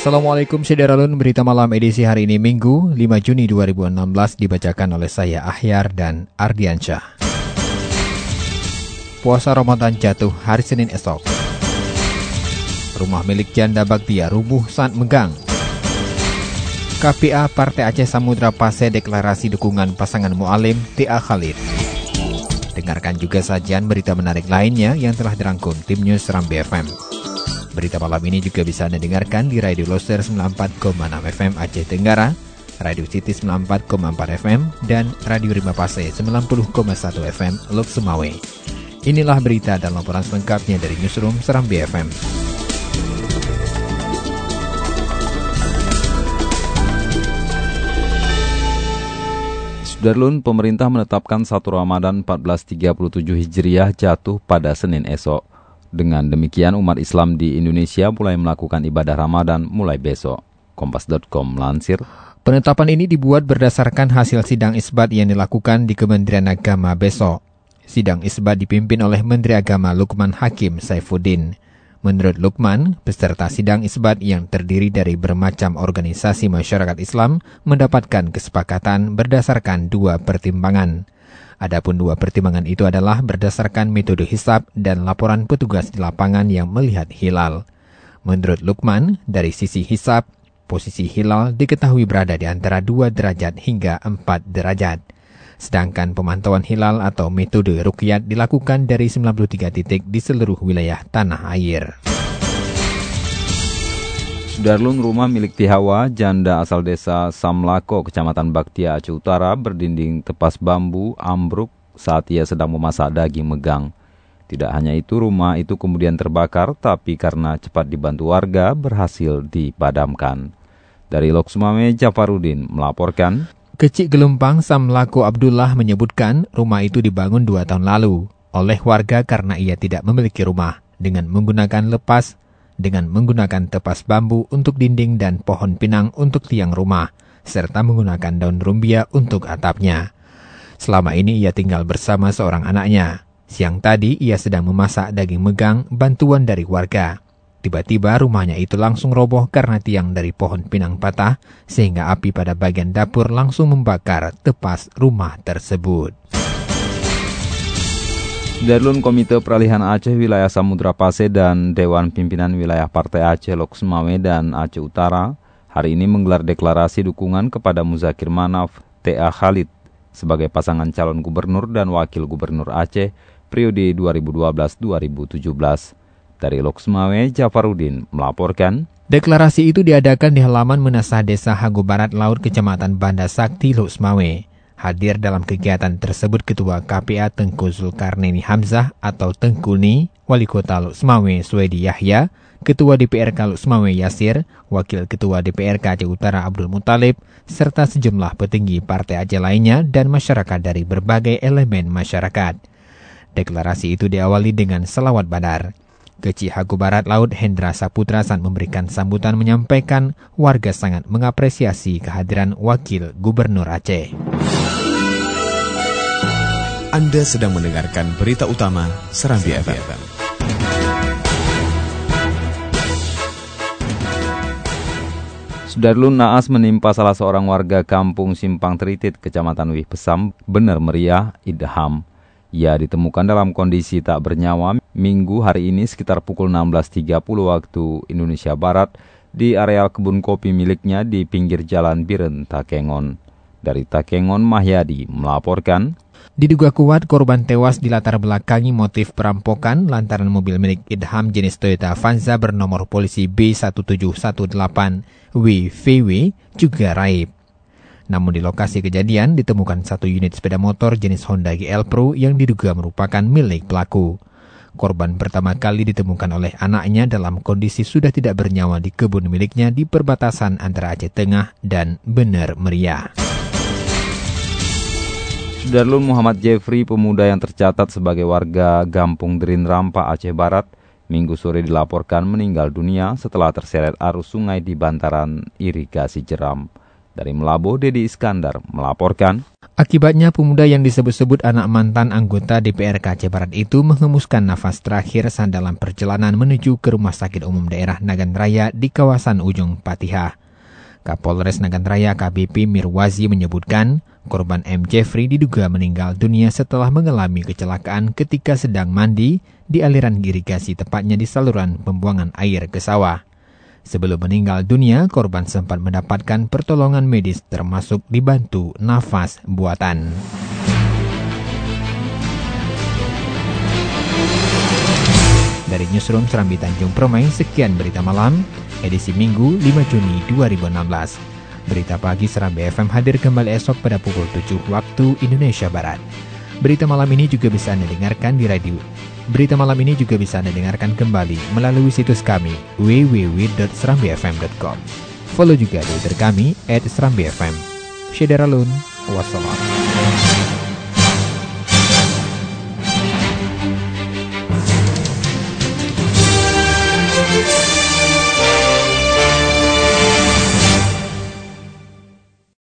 Assalamualaikum Sederalun, berita malam edisi hari ini Minggu 5 Juni 2016 dibacakan oleh saya Ahyar dan Ardiansyah. Puasa Ramadan jatuh hari Senin esok. Rumah milik janda Baktia rubuh saat megang. KPA Partai Aceh Samudra Pase deklarasi dukungan pasangan Mu'alim Tia Khalid. Dengarkan juga sajian berita menarik lainnya yang telah dirangkum tim News Rambi FM. Berita malam ini juga bisa Anda dengarkan di Radio Loser 94,6 FM Aceh Tenggara, Radio City 94,4 FM, dan Radio Rima Pase 90,1 FM Lok Sumawe. Inilah berita dan laporan selengkapnya dari Newsroom Serambi FM. Sudarlun, pemerintah menetapkan 1 Ramadan 1437 Hijriah jatuh pada Senin esok. Dengan demikian umat Islam di Indonesia mulai melakukan ibadah Ramadan mulai besok. Kompas.com melansir. Penetapan ini dibuat berdasarkan hasil sidang isbat yang dilakukan di Kementerian Agama besok. Sidang isbat dipimpin oleh Menteri Agama Lukman Hakim Saifuddin. Menurut Lukman, peserta sidang isbat yang terdiri dari bermacam organisasi masyarakat Islam mendapatkan kesepakatan berdasarkan dua pertimbangan. Adapun dua pertimbangan itu adalah berdasarkan metode hisap dan laporan petugas di lapangan yang melihat hilal. Menurut Lukman, dari sisi hisap, posisi hilal diketahui berada di antara 2 derajat hingga 4 derajat. Sedangkan pemantauan hilal atau metode rukyat dilakukan dari 93 titik di seluruh wilayah tanah air. Sudarlun rumah milik Tihawa, janda asal desa Samlako, kecamatan Baktia, Aceh Utara, berdinding tepas bambu, ambruk saat ia sedang memasak daging megang. Tidak hanya itu, rumah itu kemudian terbakar, tapi karena cepat dibantu warga, berhasil dipadamkan. Dari Loksumame, Jafarudin melaporkan, Kecik Gelumpang Samlako Abdullah menyebutkan rumah itu dibangun dua tahun lalu oleh warga karena ia tidak memiliki rumah dengan menggunakan lepas dengan menggunakan tepas bambu untuk dinding dan pohon pinang untuk tiang rumah, serta menggunakan daun rumbia untuk atapnya. Selama ini ia tinggal bersama seorang anaknya. Siang tadi ia sedang memasak daging megang bantuan dari warga. Tiba-tiba rumahnya itu langsung roboh karena tiang dari pohon pinang patah, sehingga api pada bagian dapur langsung membakar tepas rumah tersebut. Darlun Komite Peralihan Aceh Wilayah Samudra Pase dan Dewan Pimpinan Wilayah Partai Aceh Loksmawe dan Aceh Utara hari ini menggelar deklarasi dukungan kepada Muzakir Manaf T.A. Khalid sebagai pasangan calon gubernur dan wakil gubernur Aceh periode 2012-2017. Dari Loksmawe, Jafarudin melaporkan, Deklarasi itu diadakan di halaman Menasah Desa Hago Barat Laut Kecamatan Banda Sakti, Loksmawe. Hadir dalam kegiatan tersebut Ketua KPA Tengku Zulkarnaini Hamzah atau Tengkuni, Wali Kota Loksmawe Swedi Yahya, Ketua DPRK Loksmawe Yasir, Wakil Ketua DPRK Aceh Utara Abdul Mutalib, serta sejumlah petinggi partai Aceh lainnya dan masyarakat dari berbagai elemen masyarakat. Deklarasi itu diawali dengan selawat badar. Kecik Hago Barat Laut Hendra Saputra saat memberikan sambutan menyampaikan warga sangat mengapresiasi kehadiran Wakil Gubernur Aceh. Anda sedang mendengarkan berita utama Serambi FM. Sudarlun naas menimpa salah seorang warga kampung Simpang Teritit, Kecamatan Wih Pesam, benar meriah, idham. Ia ditemukan dalam kondisi tak bernyawa minggu hari ini sekitar pukul 16.30 waktu Indonesia Barat di areal kebun kopi miliknya di pinggir jalan Biren, Takengon. Dari Takengon, Mahyadi melaporkan, Diduga kuat korban tewas dilatar belakangi motif perampokan lantaran mobil milik Idham jenis Toyota Avanza bernomor polisi B1718WVW juga raib. Namun di lokasi kejadian ditemukan satu unit sepeda motor jenis Honda GL Pro yang diduga merupakan milik pelaku. Korban pertama kali ditemukan oleh anaknya dalam kondisi sudah tidak bernyawa di kebun miliknya di perbatasan antara Aceh Tengah dan Bener Meriah. Sudarlun Muhammad Jeffrey, pemuda yang tercatat sebagai warga Gampung Derin Rampa, Aceh Barat, minggu sore dilaporkan meninggal dunia setelah terseret arus sungai di bantaran irigasi Jeram. Dari Melabo, Dedi Iskandar melaporkan. Akibatnya pemuda yang disebut-sebut anak mantan anggota DPRK Aceh Barat itu mengemuskan nafas terakhir saat dalam perjalanan menuju ke Rumah Sakit Umum Daerah Nagan Raya di kawasan Ujung Patihah. Kapolres Nagan Raya KBP Mirwazi menyebutkan, korban M. Jeffrey diduga meninggal dunia setelah mengalami kecelakaan ketika sedang mandi di aliran irigasi tepatnya di saluran pembuangan air ke sawah. Sebelum meninggal dunia, korban sempat mendapatkan pertolongan medis termasuk dibantu nafas buatan. Dari Newsroom Serambi Tanjung Permai, sekian berita malam edisi Minggu 5 Juni 2016. Berita pagi Serambi FM hadir kembali esok pada pukul 7 waktu Indonesia Barat. Berita malam ini juga bisa Anda dengarkan di radio. Berita malam ini juga bisa Anda dengarkan kembali melalui situs kami www.serambifm.com. Follow juga Twitter kami @serambifm. Syederalun, wassalam.